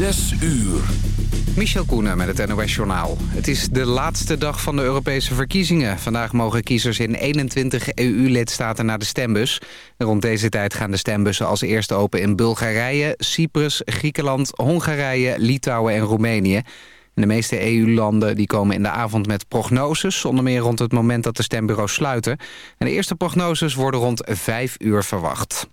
Zes uur. Michel Koenen met het NOS-journaal. Het is de laatste dag van de Europese verkiezingen. Vandaag mogen kiezers in 21 EU-lidstaten naar de stembus. rond deze tijd gaan de stembussen als eerste open in Bulgarije, Cyprus, Griekenland, Hongarije, Litouwen en Roemenië. En de meeste EU-landen komen in de avond met prognoses... onder meer rond het moment dat de stembureaus sluiten. En de eerste prognoses worden rond 5 uur verwacht.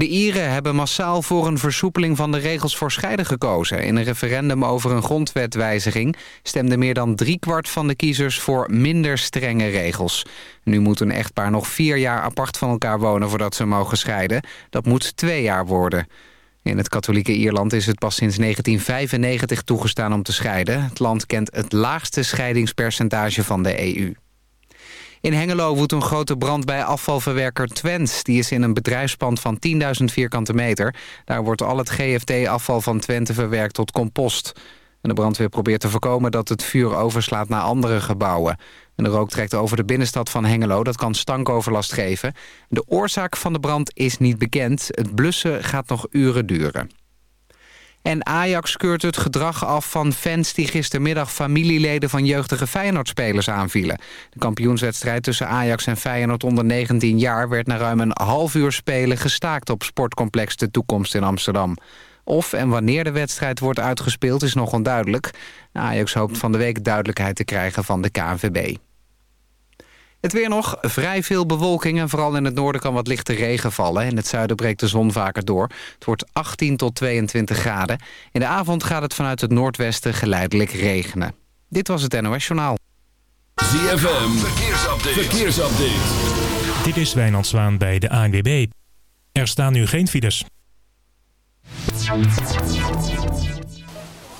De Ieren hebben massaal voor een versoepeling van de regels voor scheiden gekozen. In een referendum over een grondwetwijziging stemde meer dan driekwart van de kiezers voor minder strenge regels. Nu moet een echtpaar nog vier jaar apart van elkaar wonen voordat ze mogen scheiden. Dat moet twee jaar worden. In het katholieke Ierland is het pas sinds 1995 toegestaan om te scheiden. Het land kent het laagste scheidingspercentage van de EU. In Hengelo woedt een grote brand bij afvalverwerker Twent. Die is in een bedrijfspand van 10.000 vierkante meter. Daar wordt al het GFT-afval van Twente verwerkt tot compost. De brandweer probeert te voorkomen dat het vuur overslaat naar andere gebouwen. En de rook trekt over de binnenstad van Hengelo. Dat kan stankoverlast geven. De oorzaak van de brand is niet bekend. Het blussen gaat nog uren duren. En Ajax keurt het gedrag af van fans die gistermiddag familieleden van jeugdige Feyenoord-spelers aanvielen. De kampioenswedstrijd tussen Ajax en Feyenoord onder 19 jaar werd na ruim een half uur spelen gestaakt op sportcomplex De Toekomst in Amsterdam. Of en wanneer de wedstrijd wordt uitgespeeld is nog onduidelijk. Ajax hoopt van de week duidelijkheid te krijgen van de KNVB. Het weer nog, vrij veel bewolking en vooral in het noorden kan wat lichte regen vallen. In het zuiden breekt de zon vaker door. Het wordt 18 tot 22 graden. In de avond gaat het vanuit het noordwesten geleidelijk regenen. Dit was het NOS Journaal. ZFM, verkeersupdate. verkeersupdate. Dit is Wijnand Zwaan bij de ANWB. Er staan nu geen files.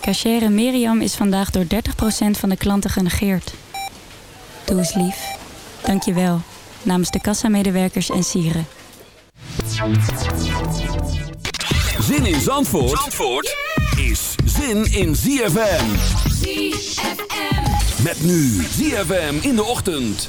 Cachere Miriam is vandaag door 30% van de klanten genegeerd. Doe eens lief. Dankjewel. Namens de kassamedewerkers en sieren. Zin in Zandvoort, Zandvoort is zin in ZFM. ZFM. Met nu ZFM in de ochtend.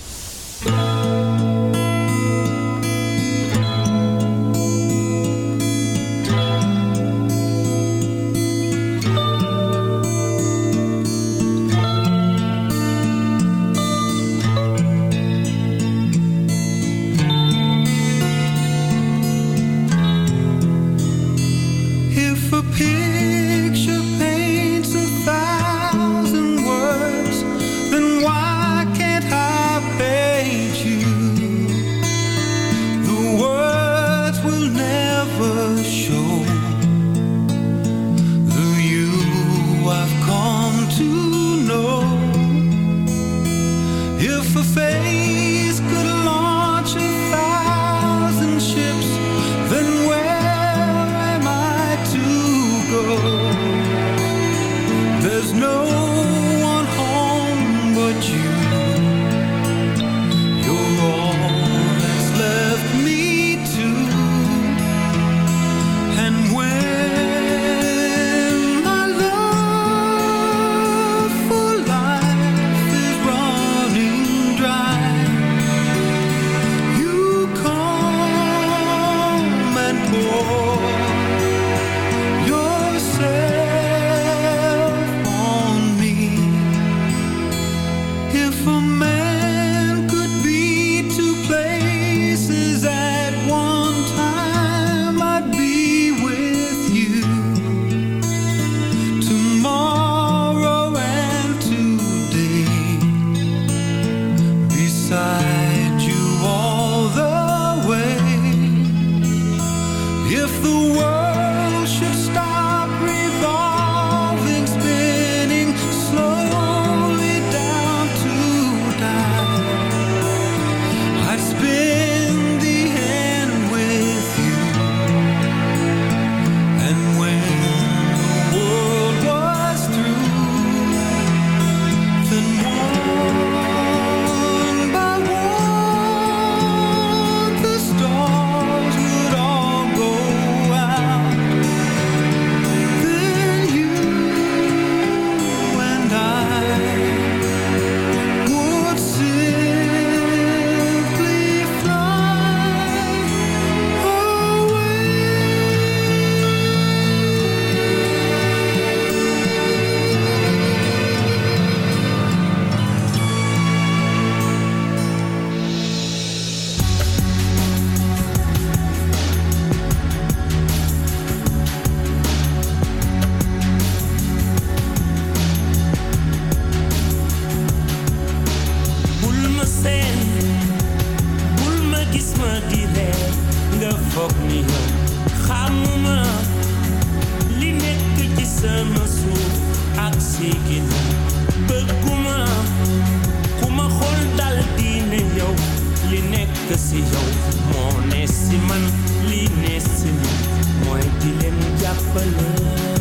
nekesio monesiman linesimo moedilem japelen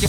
Que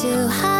too high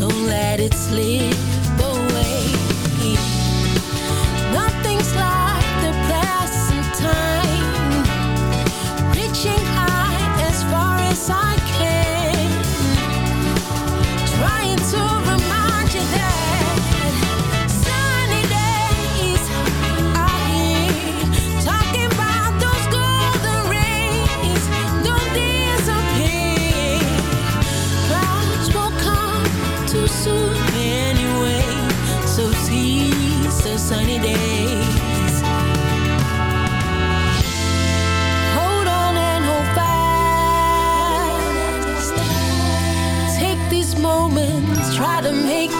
so let it slip. try to make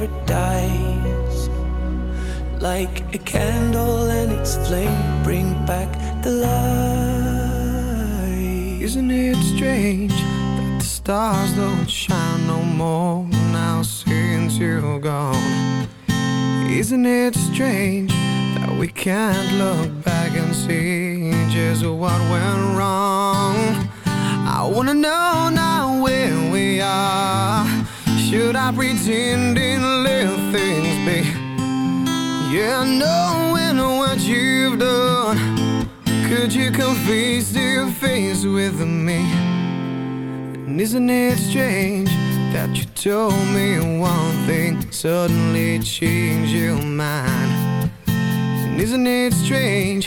never dies. Like a candle and its flame bring back the light. Isn't it strange that the stars don't shine no more now since you're gone? Isn't it strange that we can't look back and see just what went wrong? I wanna know now where we are. Should I pretend and let things be? Yeah, knowing what you've done. Could you come face to face with me? And isn't it strange that you told me one thing, suddenly changed your mind? And isn't it strange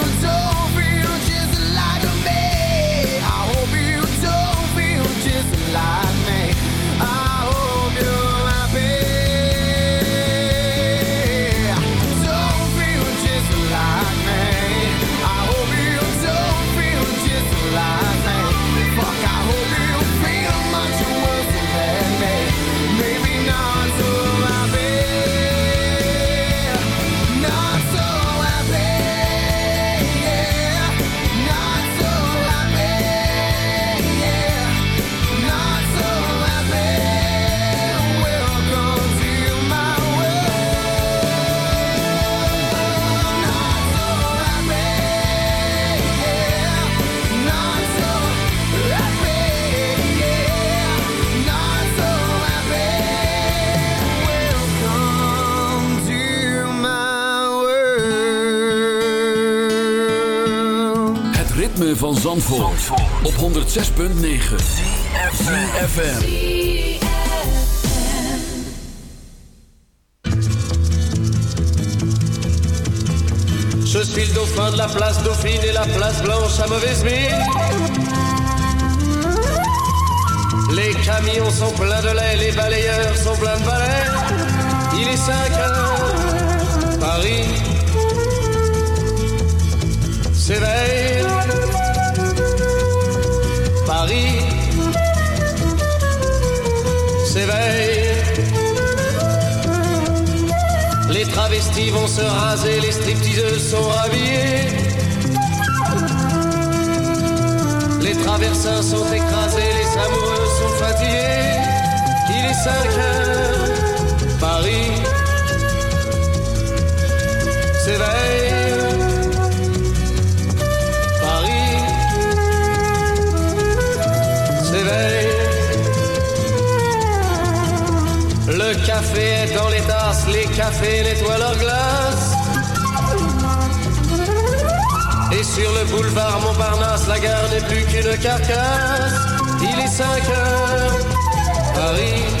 Zandvoort, op 106.9 CFFM Je suis le dauphin de la place Dauphine et la place Blanche à mauvaise mine. Les camions sont pleins de lait, les balayeurs sont pleins de balais. Il est 5 heures, Paris s'éveille. Paris s'éveille. Les travestis vont se raser, les stripteaseuses sont rhabillées. Les traversins sont écrasés, les amoureux sont fatigués. Il est 5 heures, Paris s'éveille. Dans les tasses, les cafés nettoient leurs glaces. Et sur le boulevard Montparnasse, la gare n'est plus qu'une carcasse. Il est 5 heures, Paris